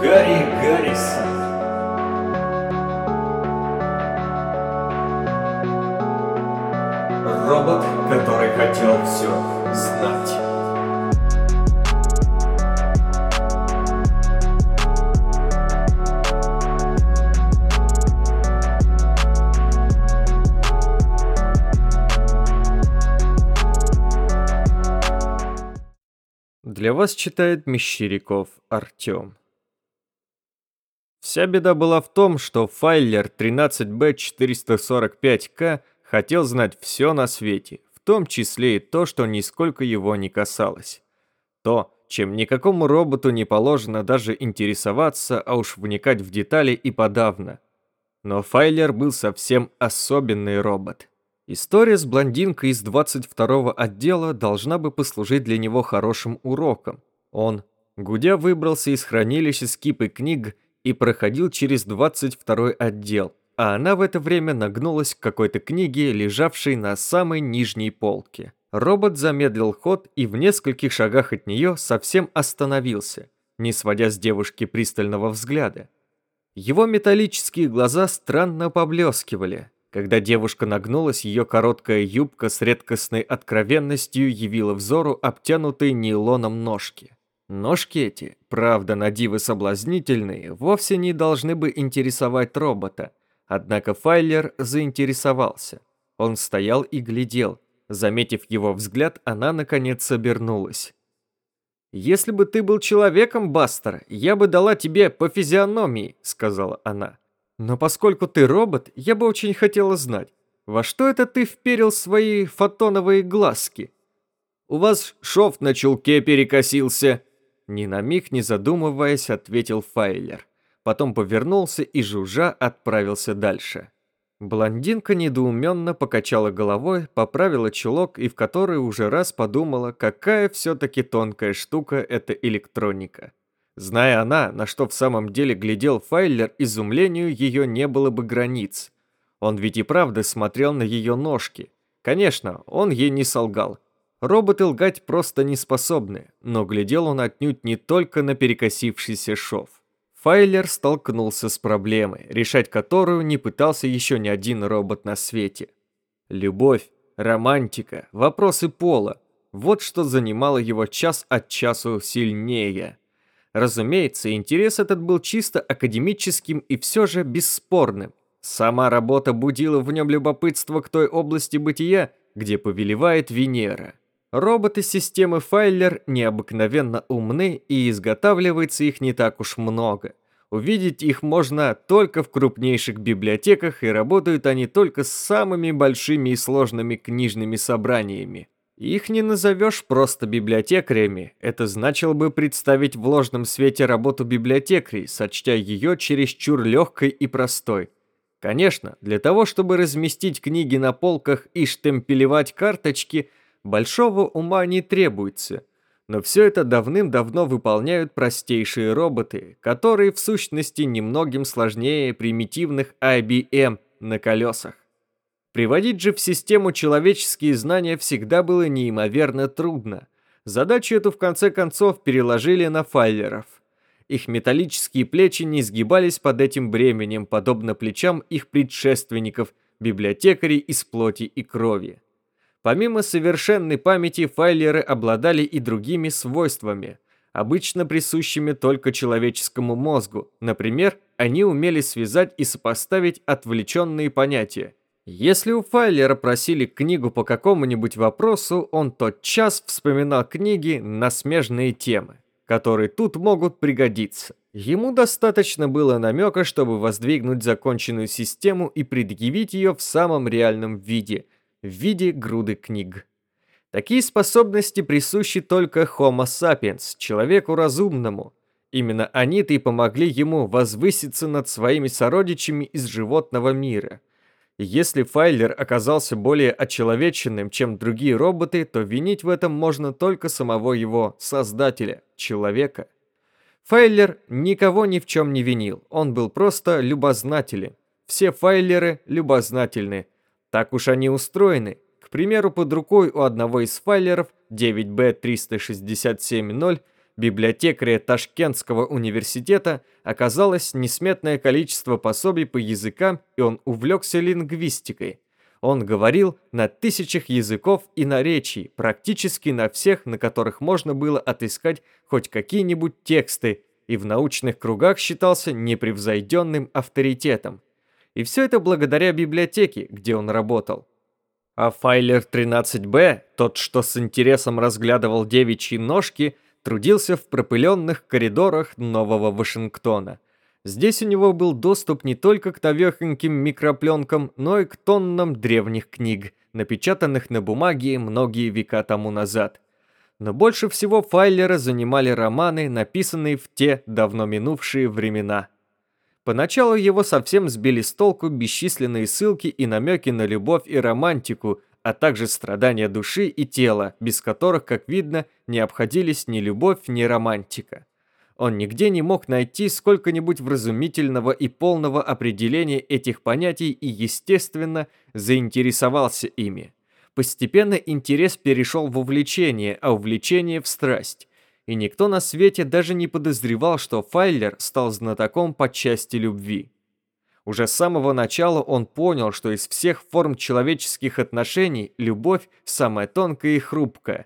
Гарри Гаррисон. Робот, который хотел все знать. Для вас читает Мещеряков Артем. Вся беда была в том, что файлер 13B445K хотел знать все на свете, в том числе и то, что нисколько его не касалось. То, чем никакому роботу не положено даже интересоваться, а уж вникать в детали и подавно. Но Файлер был совсем особенный робот. История с блондинкой из 22-го отдела должна бы послужить для него хорошим уроком. Он, гудя, выбрался из хранилища с кипой книг и проходил через 22-й отдел, а она в это время нагнулась к какой-то книге, лежавшей на самой нижней полке. Робот замедлил ход и в нескольких шагах от нее совсем остановился, не сводя с девушки пристального взгляда. Его металлические глаза странно поблескивали. Когда девушка нагнулась, ее короткая юбка с редкостной откровенностью явила взору обтянутые нейлоном ножки. Ножки эти, правда на дивы соблазнительные, вовсе не должны бы интересовать робота. Однако Файлер заинтересовался. Он стоял и глядел. Заметив его взгляд, она наконец обернулась. «Если бы ты был человеком, Бастер, я бы дала тебе по физиономии», — сказала она. «Но поскольку ты робот, я бы очень хотела знать, во что это ты вперил свои фотоновые глазки?» «У вас шов на чулке перекосился», ни на миг не задумываясь, ответил Файлер. Потом повернулся и жужжа отправился дальше. Блондинка недоуменно покачала головой, поправила чулок и в который уже раз подумала, какая все-таки тонкая штука эта электроника. Зная она, на что в самом деле глядел Файлер, изумлению ее не было бы границ. Он ведь и правда смотрел на ее ножки. Конечно, он ей не солгал. Роботы лгать просто не способны, но глядел он отнюдь не только на перекосившийся шов. Файлер столкнулся с проблемой, решать которую не пытался еще ни один робот на свете. Любовь, романтика, вопросы пола – вот что занимало его час от часу сильнее. Разумеется, интерес этот был чисто академическим и все же бесспорным. Сама работа будила в нем любопытство к той области бытия, где повелевает Венера. Роботы системы Файлер необыкновенно умны и изготавливается их не так уж много. Увидеть их можно только в крупнейших библиотеках, и работают они только с самыми большими и сложными книжными собраниями. Их не назовешь просто библиотекарями, это значило бы представить в ложном свете работу библиотекарей, сочтя ее чересчур легкой и простой. Конечно, для того, чтобы разместить книги на полках и штемпелевать карточки – большого ума не требуется, но все это давным-давно выполняют простейшие роботы, которые в сущности немногим сложнее примитивных IBM на колесах. Приводить же в систему человеческие знания всегда было неимоверно трудно. Задачу эту в конце концов переложили на файлеров. Их металлические плечи не сгибались под этим бременем, подобно плечам их предшественников, библиотекарей из плоти и крови. Помимо совершенной памяти, файлеры обладали и другими свойствами, обычно присущими только человеческому мозгу. Например, они умели связать и сопоставить отвлеченные понятия. Если у файлера просили книгу по какому-нибудь вопросу, он тотчас вспоминал книги на смежные темы, которые тут могут пригодиться. Ему достаточно было намека, чтобы воздвигнуть законченную систему и предъявить ее в самом реальном виде – в виде груды книг. Такие способности присущи только Homo sapiens, человеку разумному. Именно они-то и помогли ему возвыситься над своими сородичами из животного мира. если Файлер оказался более очеловеченным, чем другие роботы, то винить в этом можно только самого его создателя, человека. Файлер никого ни в чем не винил, он был просто любознателен. Все файлеры любознательны – так уж они устроены. К примеру, под рукой у одного из файлеров 9B367.0 библиотекаря Ташкентского университета оказалось несметное количество пособий по языкам, и он увлекся лингвистикой. Он говорил на тысячах языков и наречий, практически на всех, на которых можно было отыскать хоть какие-нибудь тексты, и в научных кругах считался непревзойденным авторитетом. И все это благодаря библиотеке, где он работал. А Файлер 13Б, тот, что с интересом разглядывал девичьи ножки, трудился в пропыленных коридорах Нового Вашингтона. Здесь у него был доступ не только к новехоньким микропленкам, но и к тоннам древних книг, напечатанных на бумаге многие века тому назад. Но больше всего Файлера занимали романы, написанные в те давно минувшие времена. Поначалу его совсем сбили с толку бесчисленные ссылки и намеки на любовь и романтику, а также страдания души и тела, без которых, как видно, не обходились ни любовь, ни романтика. Он нигде не мог найти сколько-нибудь вразумительного и полного определения этих понятий и, естественно, заинтересовался ими. Постепенно интерес перешел в увлечение, а увлечение в страсть. И никто на свете даже не подозревал, что Файлер стал знатоком по части любви. Уже с самого начала он понял, что из всех форм человеческих отношений любовь самая тонкая и хрупкая.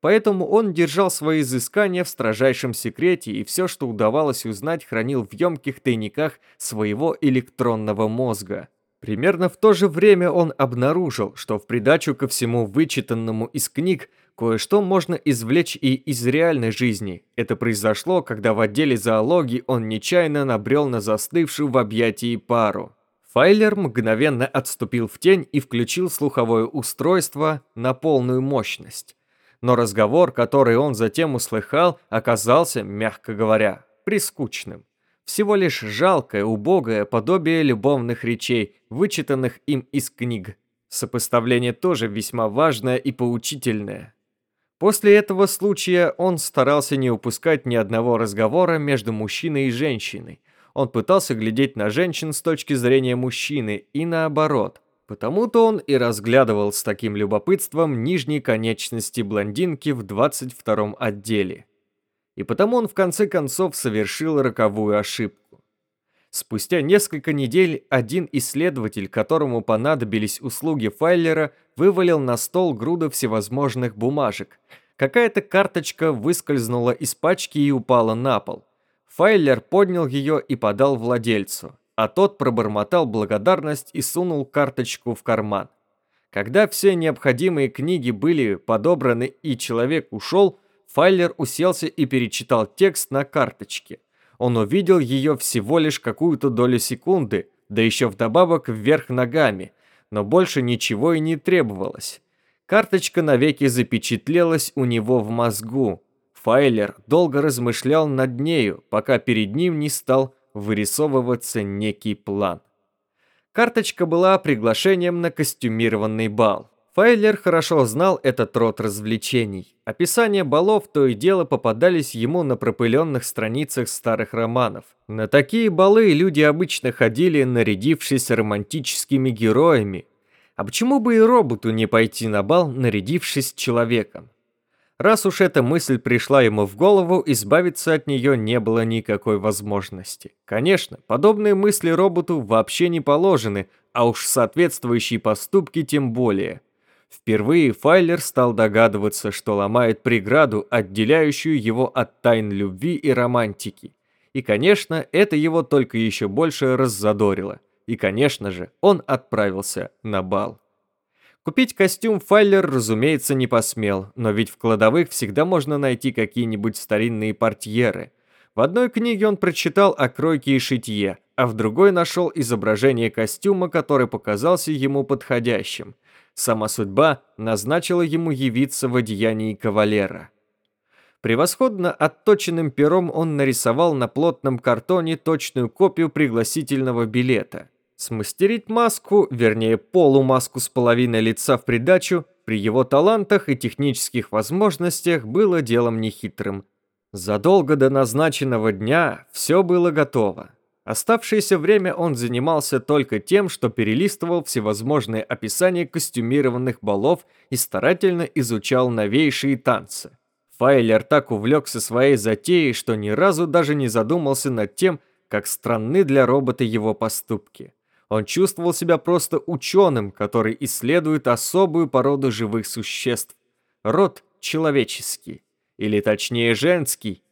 Поэтому он держал свои изыскания в строжайшем секрете и все, что удавалось узнать, хранил в емких тайниках своего электронного мозга. Примерно в то же время он обнаружил, что в придачу ко всему вычитанному из книг кое-что можно извлечь и из реальной жизни. Это произошло, когда в отделе зоологии он нечаянно набрел на застывшую в объятии пару. Файлер мгновенно отступил в тень и включил слуховое устройство на полную мощность. Но разговор, который он затем услыхал, оказался, мягко говоря, прискучным всего лишь жалкое, убогое подобие любовных речей, вычитанных им из книг. Сопоставление тоже весьма важное и поучительное. После этого случая он старался не упускать ни одного разговора между мужчиной и женщиной. Он пытался глядеть на женщин с точки зрения мужчины и наоборот. Потому-то он и разглядывал с таким любопытством нижние конечности блондинки в 22 отделе и потому он в конце концов совершил роковую ошибку. Спустя несколько недель один исследователь, которому понадобились услуги Файлера, вывалил на стол груду всевозможных бумажек. Какая-то карточка выскользнула из пачки и упала на пол. Файлер поднял ее и подал владельцу, а тот пробормотал благодарность и сунул карточку в карман. Когда все необходимые книги были подобраны и человек ушел, Файлер уселся и перечитал текст на карточке. Он увидел ее всего лишь какую-то долю секунды, да еще вдобавок вверх ногами, но больше ничего и не требовалось. Карточка навеки запечатлелась у него в мозгу. Файлер долго размышлял над нею, пока перед ним не стал вырисовываться некий план. Карточка была приглашением на костюмированный бал. Файлер хорошо знал этот род развлечений. Описания балов то и дело попадались ему на пропыленных страницах старых романов. На такие балы люди обычно ходили, нарядившись романтическими героями. А почему бы и роботу не пойти на бал, нарядившись человеком? Раз уж эта мысль пришла ему в голову, избавиться от нее не было никакой возможности. Конечно, подобные мысли роботу вообще не положены, а уж соответствующие поступки тем более – Впервые Файлер стал догадываться, что ломает преграду, отделяющую его от тайн любви и романтики. И, конечно, это его только еще больше раззадорило. И, конечно же, он отправился на бал. Купить костюм Файлер, разумеется, не посмел, но ведь в кладовых всегда можно найти какие-нибудь старинные портьеры. В одной книге он прочитал о кройке и шитье, а в другой нашел изображение костюма, который показался ему подходящим – Сама судьба назначила ему явиться в одеянии кавалера. Превосходно отточенным пером он нарисовал на плотном картоне точную копию пригласительного билета. Смастерить маску, вернее полумаску с половиной лица в придачу, при его талантах и технических возможностях было делом нехитрым. Задолго до назначенного дня все было готово. Оставшееся время он занимался только тем, что перелистывал всевозможные описания костюмированных балов и старательно изучал новейшие танцы. Файлер так увлекся своей затеей, что ни разу даже не задумался над тем, как странны для робота его поступки. Он чувствовал себя просто ученым, который исследует особую породу живых существ. Род человеческий, или точнее женский.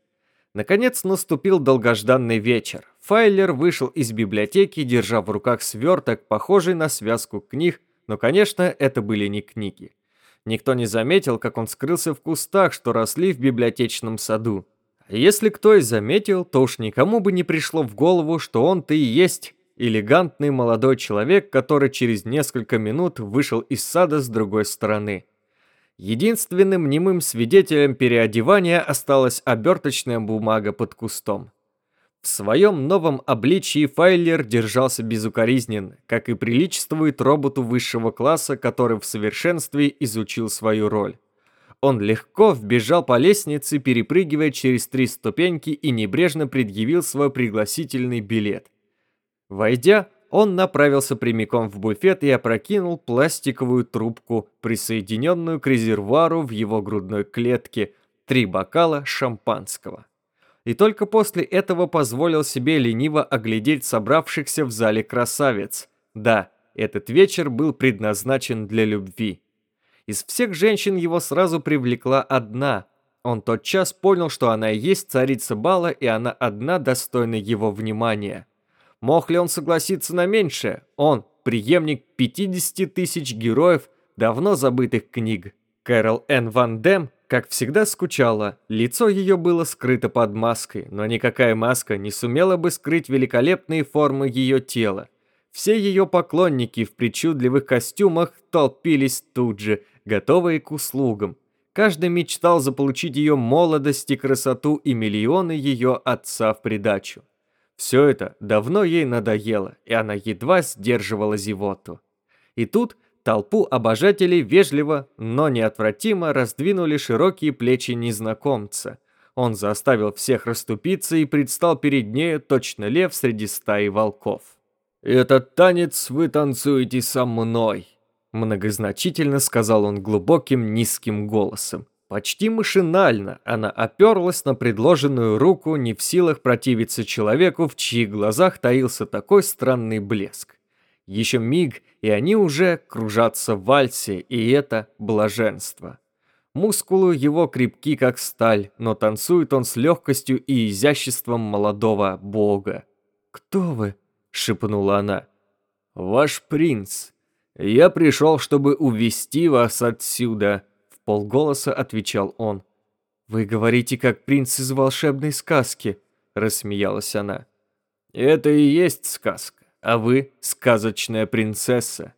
Наконец наступил долгожданный вечер. Файлер вышел из библиотеки, держа в руках сверток, похожий на связку книг, но, конечно, это были не книги. Никто не заметил, как он скрылся в кустах, что росли в библиотечном саду. А если кто и заметил, то уж никому бы не пришло в голову, что он-то и есть элегантный молодой человек, который через несколько минут вышел из сада с другой стороны. Единственным немым свидетелем переодевания осталась оберточная бумага под кустом. В своем новом обличии Файлер держался безукоризненно, как и приличествует роботу высшего класса, который в совершенстве изучил свою роль. Он легко вбежал по лестнице, перепрыгивая через три ступеньки и небрежно предъявил свой пригласительный билет. Войдя, он направился прямиком в буфет и опрокинул пластиковую трубку, присоединенную к резервуару в его грудной клетке, три бокала шампанского и только после этого позволил себе лениво оглядеть собравшихся в зале красавиц. Да, этот вечер был предназначен для любви. Из всех женщин его сразу привлекла одна. Он тотчас понял, что она и есть царица бала, и она одна достойна его внимания. Мог ли он согласиться на меньшее? Он, преемник 50 тысяч героев давно забытых книг. Кэрол Н. Ван Дэм как всегда, скучала. Лицо ее было скрыто под маской, но никакая маска не сумела бы скрыть великолепные формы ее тела. Все ее поклонники в причудливых костюмах толпились тут же, готовые к услугам. Каждый мечтал заполучить ее молодость и красоту и миллионы ее отца в придачу. Все это давно ей надоело, и она едва сдерживала зевоту. И тут Толпу обожателей вежливо, но неотвратимо раздвинули широкие плечи незнакомца. Он заставил всех расступиться и предстал перед нею точно лев среди стаи волков. «Этот танец вы танцуете со мной», — многозначительно сказал он глубоким низким голосом. Почти машинально она оперлась на предложенную руку, не в силах противиться человеку, в чьих глазах таился такой странный блеск. Еще миг, и они уже кружатся в вальсе, и это блаженство. Мускулы его крепки, как сталь, но танцует он с легкостью и изяществом молодого бога. «Кто вы?» — шепнула она. «Ваш принц. Я пришел, чтобы увести вас отсюда», — в полголоса отвечал он. «Вы говорите, как принц из волшебной сказки», — рассмеялась она. «Это и есть сказка а вы сказочная принцесса».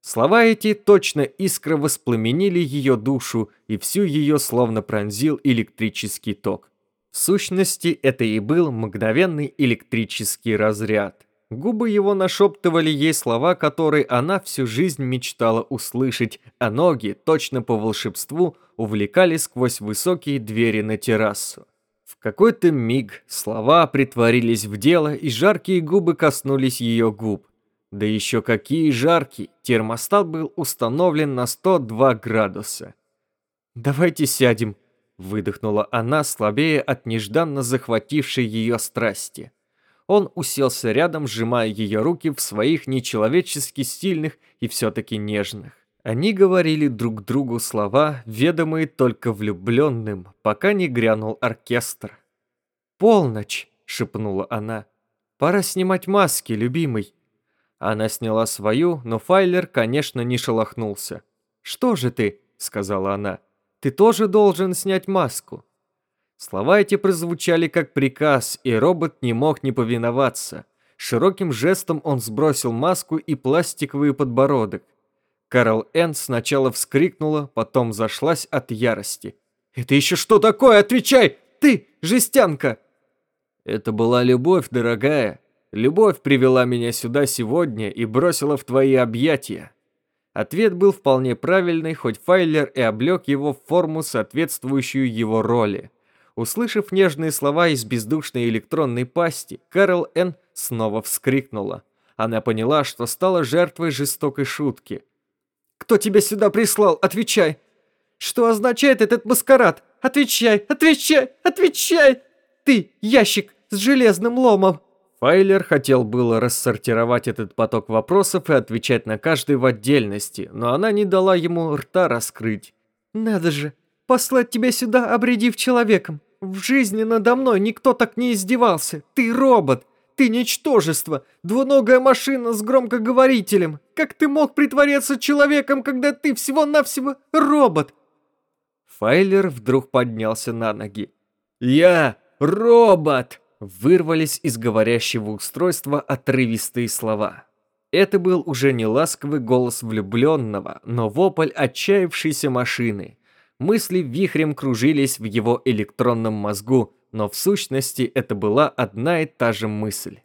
Слова эти точно искра воспламенили ее душу, и всю ее словно пронзил электрический ток. В сущности, это и был мгновенный электрический разряд. Губы его нашептывали ей слова, которые она всю жизнь мечтала услышать, а ноги, точно по волшебству, увлекали сквозь высокие двери на террасу какой-то миг слова притворились в дело, и жаркие губы коснулись ее губ. Да еще какие жаркие! Термостат был установлен на 102 градуса. «Давайте сядем», — выдохнула она, слабее от нежданно захватившей ее страсти. Он уселся рядом, сжимая ее руки в своих нечеловечески сильных и все-таки нежных. Они говорили друг другу слова, ведомые только влюбленным, пока не грянул оркестр. «Полночь!» — шепнула она. «Пора снимать маски, любимый!» Она сняла свою, но Файлер, конечно, не шелохнулся. «Что же ты?» — сказала она. «Ты тоже должен снять маску». Слова эти прозвучали как приказ, и робот не мог не повиноваться. Широким жестом он сбросил маску и пластиковый подбородок. Карл Энн сначала вскрикнула, потом зашлась от ярости. «Это еще что такое? Отвечай! Ты, жестянка!» «Это была любовь, дорогая. Любовь привела меня сюда сегодня и бросила в твои объятия». Ответ был вполне правильный, хоть Файлер и облег его в форму, соответствующую его роли. Услышав нежные слова из бездушной электронной пасти, Карл Энн снова вскрикнула. Она поняла, что стала жертвой жестокой шутки – кто тебя сюда прислал? Отвечай. Что означает этот маскарад? Отвечай, отвечай, отвечай! Ты, ящик с железным ломом!» Файлер хотел было рассортировать этот поток вопросов и отвечать на каждый в отдельности, но она не дала ему рта раскрыть. «Надо же, послать тебя сюда, обредив человеком. В жизни надо мной никто так не издевался. Ты робот, ты ничтожество, двуногая машина с громкоговорителем. Как ты мог притворяться человеком, когда ты всего-навсего робот?» Файлер вдруг поднялся на ноги. «Я робот!» Вырвались из говорящего устройства отрывистые слова. Это был уже не ласковый голос влюбленного, но вопль отчаявшейся машины. Мысли вихрем кружились в его электронном мозгу, но в сущности это была одна и та же мысль.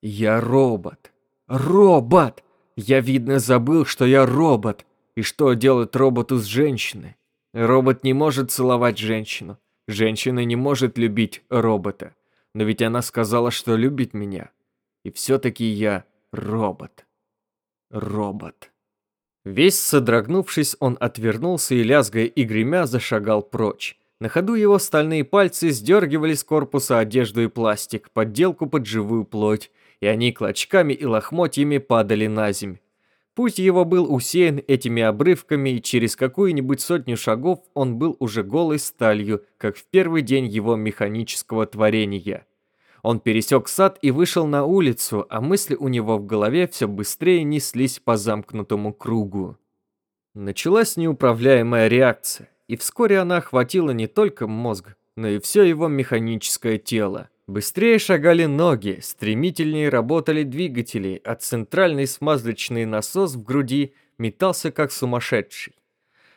«Я робот! Робот! Я, видно, забыл, что я робот! И что делать роботу с женщиной? Робот не может целовать женщину. Женщина не может любить робота. Но ведь она сказала, что любит меня. И все-таки я робот. Робот. Весь содрогнувшись, он отвернулся и, лязгая и гремя, зашагал прочь. На ходу его стальные пальцы сдергивали с корпуса одежду и пластик, подделку под живую плоть, и они клочками и лохмотьями падали на земь. Путь его был усеян этими обрывками, и через какую-нибудь сотню шагов он был уже голой сталью, как в первый день его механического творения. Он пересек сад и вышел на улицу, а мысли у него в голове все быстрее неслись по замкнутому кругу. Началась неуправляемая реакция, и вскоре она охватила не только мозг, но и все его механическое тело. Быстрее шагали ноги, стремительнее работали двигатели, а центральный смазочный насос в груди метался как сумасшедший.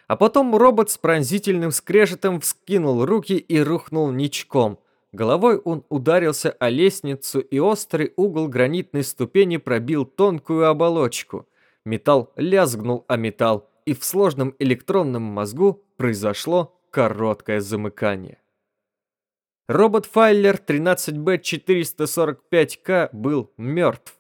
А потом робот с пронзительным скрежетом вскинул руки и рухнул ничком. Головой он ударился о лестницу, и острый угол гранитной ступени пробил тонкую оболочку. Металл лязгнул о металл, и в сложном электронном мозгу произошло короткое замыкание. Робот Файлер 13B445К был мертв.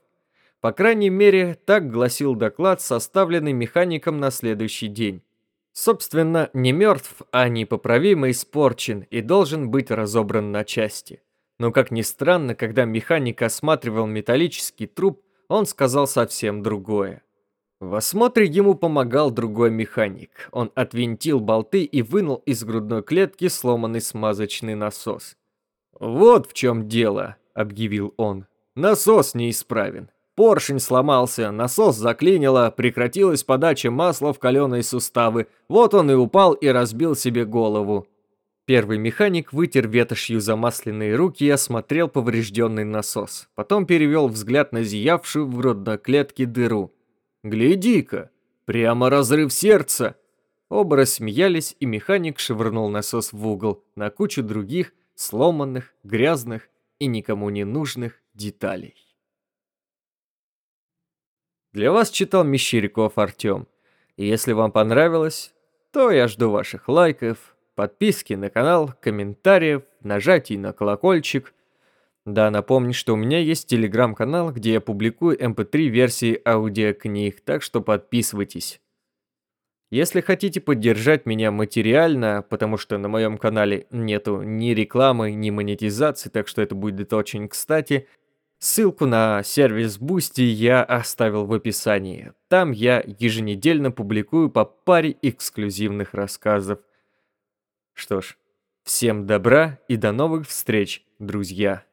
По крайней мере, так гласил доклад, составленный механиком на следующий день. Собственно, не мертв, а непоправимо испорчен и должен быть разобран на части. Но, как ни странно, когда механик осматривал металлический труп, он сказал совсем другое. В осмотре ему помогал другой механик. Он отвинтил болты и вынул из грудной клетки сломанный смазочный насос. «Вот в чем дело», — объявил он. «Насос неисправен. Поршень сломался, насос заклинило, прекратилась подача масла в каленые суставы. Вот он и упал и разбил себе голову». Первый механик вытер ветошью замасленные руки и осмотрел поврежденный насос. Потом перевел взгляд на зиявшую в грудной клетке дыру. «Гляди-ка, прямо разрыв сердца!» Оба рассмеялись, и механик швырнул насос в угол на кучу других, сломанных, грязных и никому не нужных деталей. Для вас читал Мещеряков Артем. И если вам понравилось, то я жду ваших лайков, подписки на канал, комментариев, нажатий на колокольчик. Да, напомню, что у меня есть телеграм-канал, где я публикую mp3 эм аудиокниг, так что подписывайтесь. Если хотите поддержать меня материально, потому что на моем канале нету ни рекламы, ни монетизации, так что это будет очень кстати, ссылку на сервис Boosty я оставил в описании. Там я еженедельно публикую по паре эксклюзивных рассказов. Что ж, всем добра и до новых встреч, друзья!